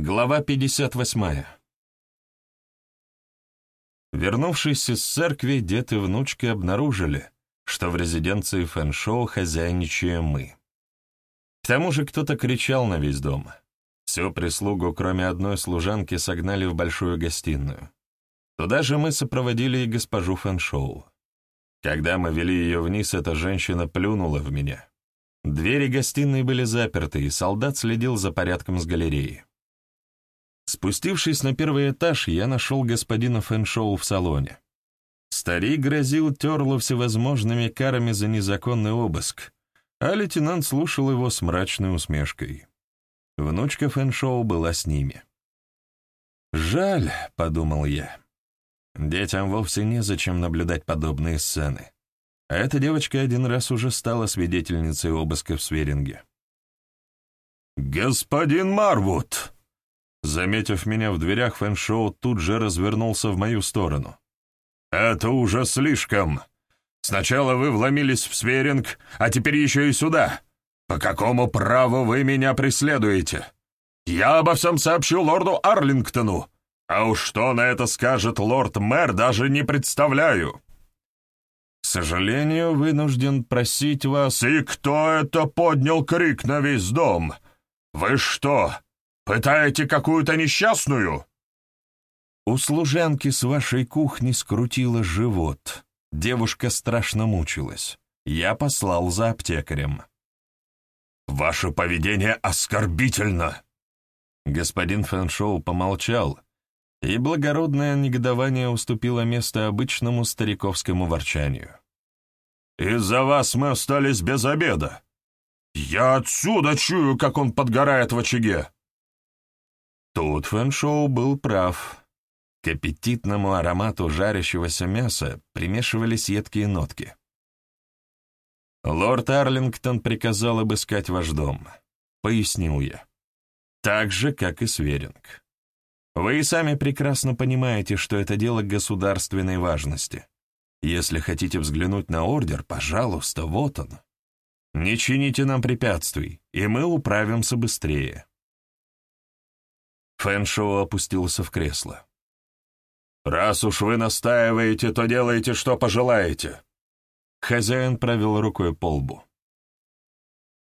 Глава 58. Вернувшись из церкви, дед и внучка обнаружили, что в резиденции Фэншоу хозяйничаем мы. К тому же кто-то кричал на весь дом. Всю прислугу, кроме одной служанки, согнали в большую гостиную. Туда же мы сопроводили и госпожу Фэншоу. Когда мы вели ее вниз, эта женщина плюнула в меня. Двери гостиной были заперты, и солдат следил за порядком с галереи. Спустившись на первый этаж, я нашел господина Фэншоу в салоне. Старик грозил Терлу всевозможными карами за незаконный обыск, а лейтенант слушал его с мрачной усмешкой. Внучка Фэншоу была с ними. «Жаль», — подумал я. «Детям вовсе незачем наблюдать подобные сцены. А эта девочка один раз уже стала свидетельницей обыска в Сверинге». «Господин Марвуд!» Заметив меня в дверях, Фэншоу тут же развернулся в мою сторону. «Это уже слишком. Сначала вы вломились в Сверинг, а теперь еще и сюда. По какому праву вы меня преследуете? Я обо всем сообщу лорду Арлингтону, а уж что на это скажет лорд-мэр, даже не представляю». «К сожалению, вынужден просить вас...» «И кто это поднял крик на весь дом? Вы что, Пытаете какую-то несчастную?» У служанки с вашей кухни скрутило живот. Девушка страшно мучилась. Я послал за аптекарем. «Ваше поведение оскорбительно!» Господин Фэншоу помолчал, и благородное негодование уступило место обычному стариковскому ворчанию. «Из-за вас мы остались без обеда. Я отсюда чую, как он подгорает в очаге. Тут Фэншоу был прав. К аппетитному аромату жарящегося мяса примешивались едкие нотки. «Лорд Арлингтон приказал обыскать ваш дом», — пояснил я. «Так же, как и Сверинг. Вы и сами прекрасно понимаете, что это дело государственной важности. Если хотите взглянуть на ордер, пожалуйста, вот он. Не чините нам препятствий, и мы управимся быстрее». Фэншоу опустился в кресло. «Раз уж вы настаиваете, то делайте, что пожелаете». Хозяин провел рукой по лбу.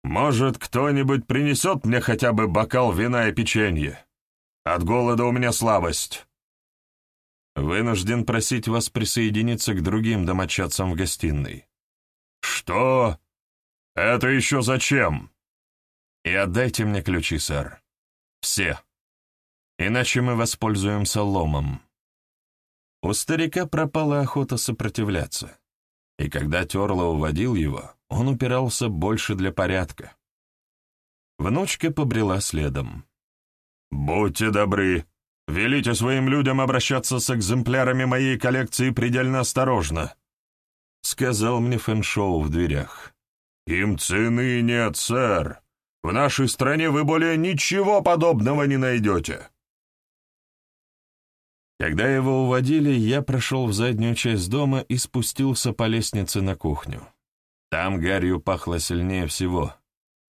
«Может, кто-нибудь принесет мне хотя бы бокал вина и печенье? От голода у меня слабость». «Вынужден просить вас присоединиться к другим домочадцам в гостиной». «Что? Это еще зачем?» «И отдайте мне ключи, сэр. Все» иначе мы воспользуемся ломом. У старика пропала охота сопротивляться, и когда Терло уводил его, он упирался больше для порядка. Внучка побрела следом. «Будьте добры, велите своим людям обращаться с экземплярами моей коллекции предельно осторожно», — сказал мне Фэншоу в дверях. «Им цены нет, сэр. В нашей стране вы более ничего подобного не найдете». Когда его уводили, я прошел в заднюю часть дома и спустился по лестнице на кухню. Там гарью пахло сильнее всего,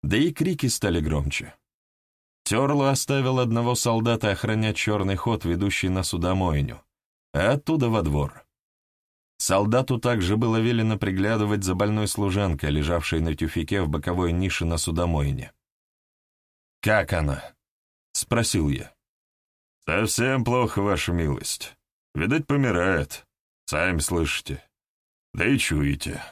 да и крики стали громче. Терло оставил одного солдата охранять черный ход, ведущий на судомойню, а оттуда во двор. Солдату также было велено приглядывать за больной служанкой, лежавшей на тюфике в боковой нише на судомойне. «Как она?» — спросил я. «Совсем плохо, ваша милость. Видать, помирает. Сами слышите. Да и чуете».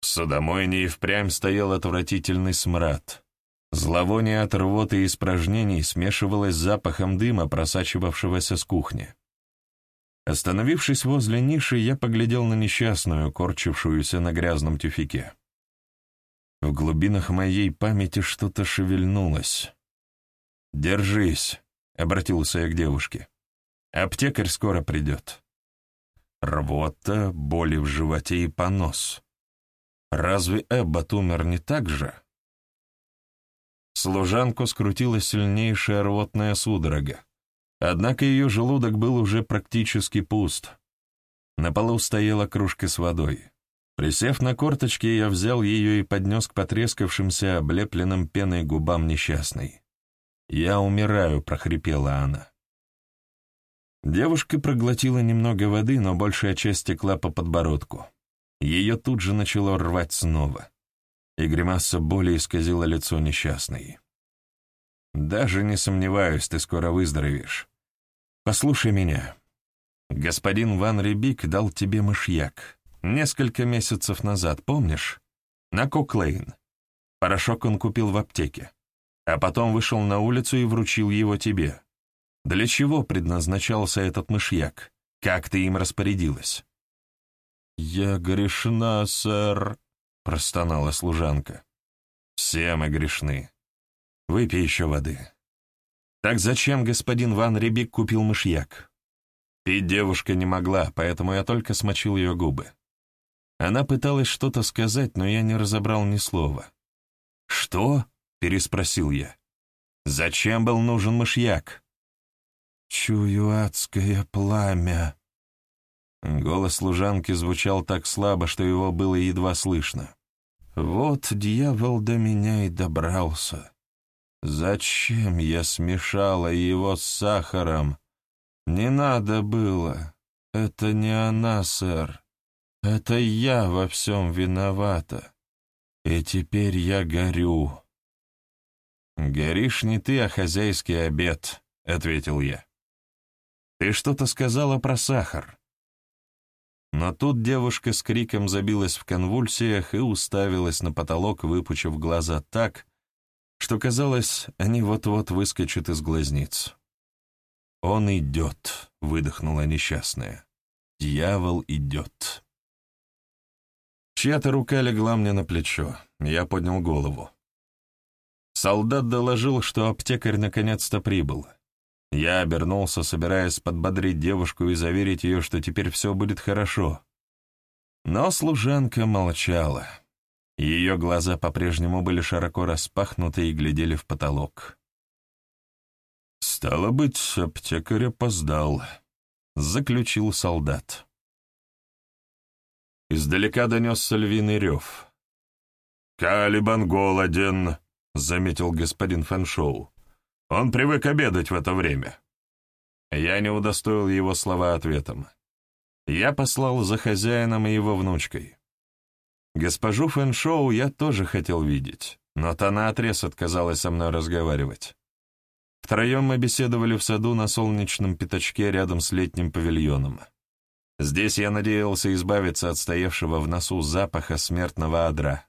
В судомойне и впрямь стоял отвратительный смрад. Зловоние от рвоты и испражнений смешивалось с запахом дыма, просачивавшегося с кухни. Остановившись возле ниши, я поглядел на несчастную, корчившуюся на грязном тюфике. В глубинах моей памяти что-то шевельнулось. «Держись!» — обратился я к девушке. «Аптекарь скоро придет». Рвота, боли в животе и понос. Разве Эббот умер не так же? Служанку скрутила сильнейшая рвотная судорога. Однако ее желудок был уже практически пуст. На полу стояла кружка с водой. Присев на корточки, я взял ее и поднес к потрескавшимся, облепленным пеной губам несчастной. «Я умираю», — прохрипела она. Девушка проглотила немного воды, но большая часть текла по подбородку. Ее тут же начало рвать снова, и гримаса боли исказила лицо несчастной. «Даже не сомневаюсь, ты скоро выздоровеешь. Послушай меня. Господин Ван Рибик дал тебе мышьяк. Несколько месяцев назад, помнишь? На Коклейн. Порошок он купил в аптеке. А потом вышел на улицу и вручил его тебе. Для чего предназначался этот мышьяк? Как ты им распорядилась?» «Я грешна, сэр», — простонала служанка. «Все мы грешны. Выпей еще воды». «Так зачем господин Ван Рибик купил мышьяк?» Пить девушка не могла, поэтому я только смочил ее губы. Она пыталась что-то сказать, но я не разобрал ни слова. «Что?» — переспросил я. «Зачем был нужен мышьяк?» «Чую адское пламя». Голос служанки звучал так слабо, что его было едва слышно. «Вот дьявол до меня и добрался. Зачем я смешала его с сахаром? Не надо было. Это не она, сэр. Это я во всем виновата. И теперь я горю». «Горишь не ты, а хозяйский обед», — ответил я. «Ты что-то сказала про сахар». Но тут девушка с криком забилась в конвульсиях и уставилась на потолок, выпучив глаза так, что казалось, они вот-вот выскочат из глазниц. «Он идет», — выдохнула несчастная. «Дьявол идет». Чья-то рука легла мне на плечо. Я поднял голову. Солдат доложил, что аптекарь наконец-то прибыл. Я обернулся, собираясь подбодрить девушку и заверить ее, что теперь все будет хорошо. Но служанка молчала. Ее глаза по-прежнему были широко распахнуты и глядели в потолок. «Стало быть, аптекарь опоздал», — заключил солдат. Издалека донесся львиный рев. «Калибан голоден», — заметил господин Фэншоу. Он привык обедать в это время. Я не удостоил его слова ответом. Я послал за хозяином и его внучкой. Госпожу Фэншоу я тоже хотел видеть, но та наотрез отказалась со мной разговаривать. Втроем мы беседовали в саду на солнечном пятачке рядом с летним павильоном. Здесь я надеялся избавиться от стоявшего в носу запаха смертного адра.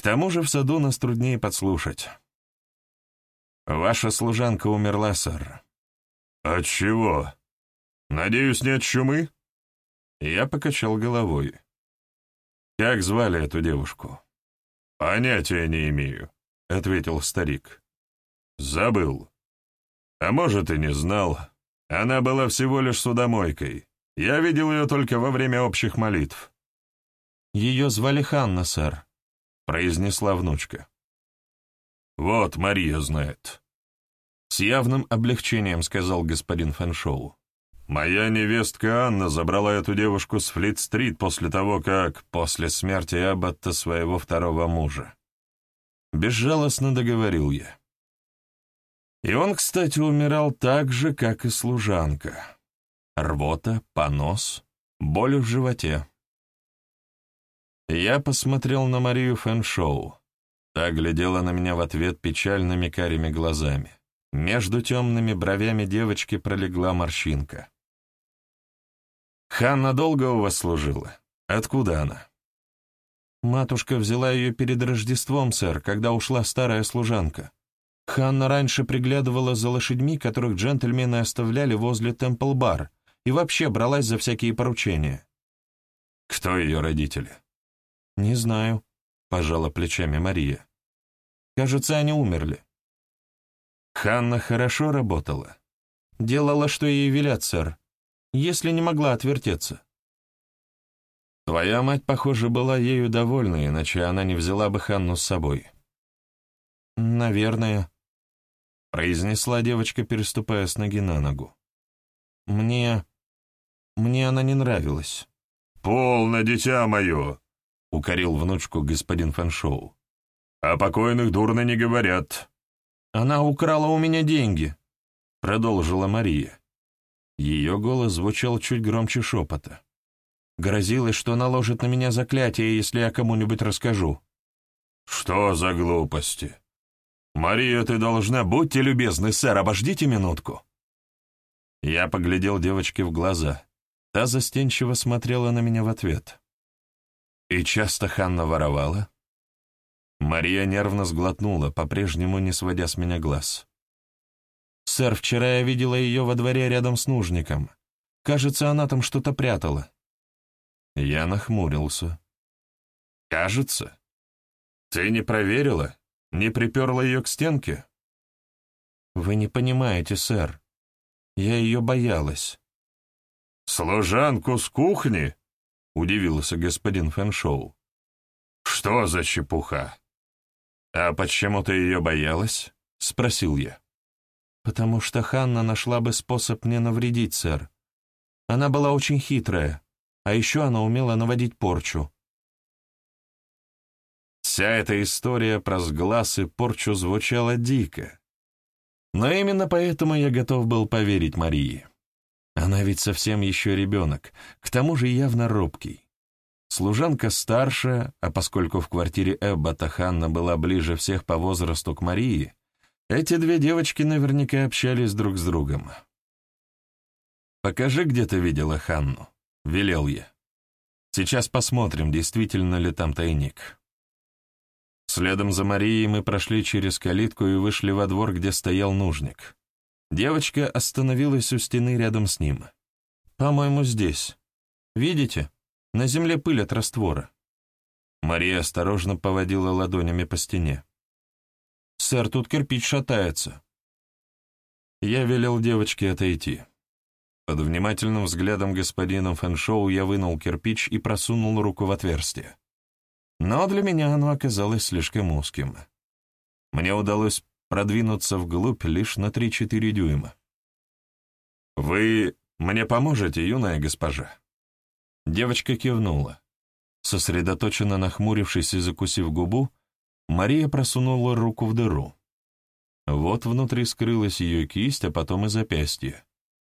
К тому же в саду нас труднее подслушать. «Ваша служанка умерла, сэр». «От чего? Надеюсь, не от чумы?» Я покачал головой. «Как звали эту девушку?» «Понятия не имею», — ответил старик. «Забыл. А может, и не знал. Она была всего лишь судомойкой. Я видел ее только во время общих молитв». «Ее звали Ханна, сэр», — произнесла внучка. «Вот, Мария знает». С явным облегчением сказал господин Фэншоу. «Моя невестка Анна забрала эту девушку с Флит-стрит после того, как... после смерти Аббата своего второго мужа». Безжалостно договорил я. И он, кстати, умирал так же, как и служанка. Рвота, понос, боль в животе. Я посмотрел на Марию Фэншоу. Та глядела на меня в ответ печальными карими глазами. Между темными бровями девочки пролегла морщинка. «Ханна долго у вас служила? Откуда она?» «Матушка взяла ее перед Рождеством, сэр, когда ушла старая служанка. Ханна раньше приглядывала за лошадьми, которых джентльмены оставляли возле Темпл-бар, и вообще бралась за всякие поручения». «Кто ее родители?» «Не знаю», — пожала плечами Мария. «Кажется, они умерли». Ханна хорошо работала. Делала, что ей велят, сэр, если не могла отвертеться. Твоя мать, похоже, была ею довольна, иначе она не взяла бы Ханну с собой. Наверное, произнесла девочка, переступая с ноги на ногу. Мне... мне она не нравилась. «Полно, дитя мое!» — укорил внучку господин Фэншоу. «О покойных дурно не говорят. Она украла у меня деньги», — продолжила Мария. Ее голос звучал чуть громче шепота. Грозилась, что наложит на меня заклятие, если я кому-нибудь расскажу. «Что за глупости? Мария, ты должна... Будьте любезны, сэр, обождите минутку». Я поглядел девочке в глаза. Та застенчиво смотрела на меня в ответ. «И часто Ханна воровала?» Мария нервно сглотнула, по-прежнему не сводя с меня глаз. «Сэр, вчера я видела ее во дворе рядом с нужником. Кажется, она там что-то прятала». Я нахмурился. «Кажется? Ты не проверила? Не приперла ее к стенке?» «Вы не понимаете, сэр. Я ее боялась». «Служанку с кухни?» — удивился господин Фэншоу. «Что за чепуха?» «А почему ты ее боялась?» — спросил я. «Потому что Ханна нашла бы способ мне навредить, сэр. Она была очень хитрая, а еще она умела наводить порчу». Вся эта история про сглаз и порчу звучала дико. Но именно поэтому я готов был поверить Марии. Она ведь совсем еще ребенок, к тому же явно робкий. Служанка старшая, а поскольку в квартире Эббота Ханна была ближе всех по возрасту к Марии, эти две девочки наверняка общались друг с другом. «Покажи, где ты видела Ханну», — велел я. «Сейчас посмотрим, действительно ли там тайник». Следом за Марией мы прошли через калитку и вышли во двор, где стоял нужник. Девочка остановилась у стены рядом с ним. «По-моему, здесь. Видите?» На земле пыль от раствора. Мария осторожно поводила ладонями по стене. «Сэр, тут кирпич шатается». Я велел девочке отойти. Под внимательным взглядом господина Фэншоу я вынул кирпич и просунул руку в отверстие. Но для меня оно оказалось слишком узким. Мне удалось продвинуться вглубь лишь на 3-4 дюйма. «Вы мне поможете, юная госпожа?» Девочка кивнула. Сосредоточенно нахмурившись и закусив губу, Мария просунула руку в дыру. Вот внутри скрылась ее кисть, а потом и запястье.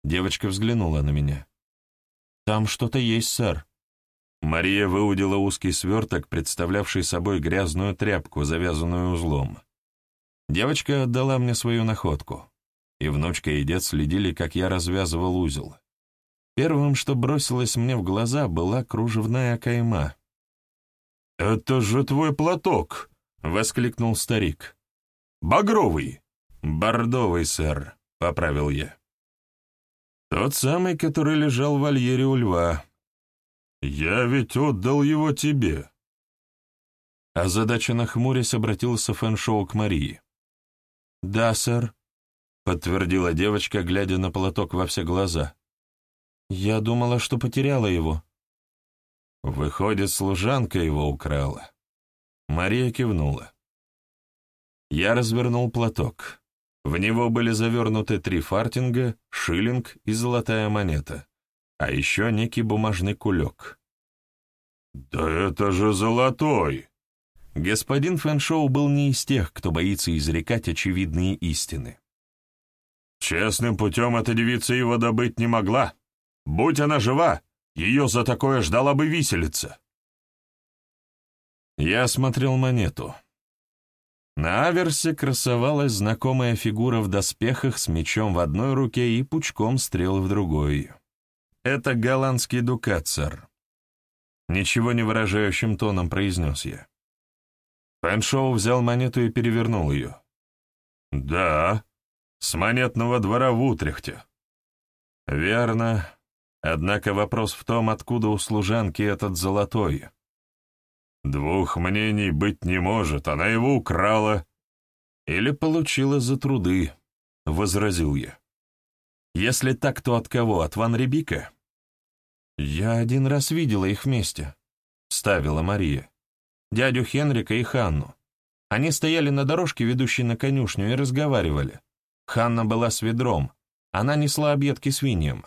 Девочка взглянула на меня. «Там что-то есть, сэр». Мария выудила узкий сверток, представлявший собой грязную тряпку, завязанную узлом. Девочка отдала мне свою находку, и внучка и дед следили, как я развязывал узел. Первым, что бросилось мне в глаза, была кружевная кайма. «Это же твой платок!» — воскликнул старик. «Багровый!» «Бордовый, сэр», — поправил я. «Тот самый, который лежал в вольере у льва». «Я ведь отдал его тебе». А задача нахмурясь обратился Фэншоу к Марии. «Да, сэр», — подтвердила девочка, глядя на платок во все глаза. Я думала, что потеряла его. Выходит, служанка его украла. Мария кивнула. Я развернул платок. В него были завернуты три фартинга, шиллинг и золотая монета, а еще некий бумажный кулек. «Да это же золотой!» Господин Фэншоу был не из тех, кто боится изрекать очевидные истины. «Честным путем эта девица его добыть не могла. Будь она жива, ее за такое ждала бы виселица. Я осмотрел монету. На аверсе красовалась знакомая фигура в доспехах с мечом в одной руке и пучком стрел в другой. Это голландский дукат, сэр. Ничего не выражающим тоном произнес я. Пеншоу взял монету и перевернул ее. «Да, с монетного двора в Утрехте». «Верно. Однако вопрос в том, откуда у служанки этот золотой. Двух мнений быть не может, она его украла. Или получила за труды, — возразил я. Если так, то от кого? От Ван Рибика? Я один раз видела их вместе, — ставила Мария. Дядю Хенрика и Ханну. Они стояли на дорожке, ведущей на конюшню, и разговаривали. Ханна была с ведром, она несла объедки свиньям.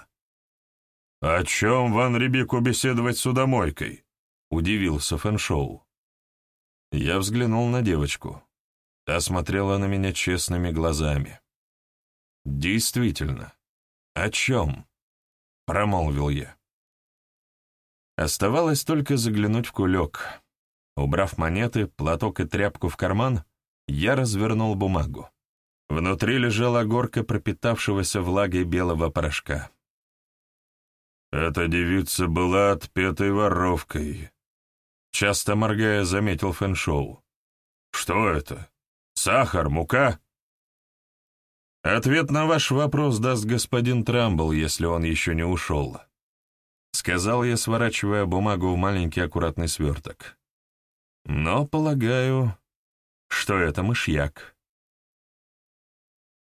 «О чем Ван Рибику беседовать с судомойкой?» — удивился Фэншоу. Я взглянул на девочку. Та смотрела на меня честными глазами. «Действительно. О чем?» — промолвил я. Оставалось только заглянуть в кулек. Убрав монеты, платок и тряпку в карман, я развернул бумагу. Внутри лежала горка пропитавшегося влагой белого порошка. «Эта девица была отпетой воровкой», — часто моргая заметил Фэншоу. «Что это? Сахар, мука?» «Ответ на ваш вопрос даст господин Трамбл, если он еще не ушел», — сказал я, сворачивая бумагу в маленький аккуратный сверток. «Но, полагаю, что это мышьяк».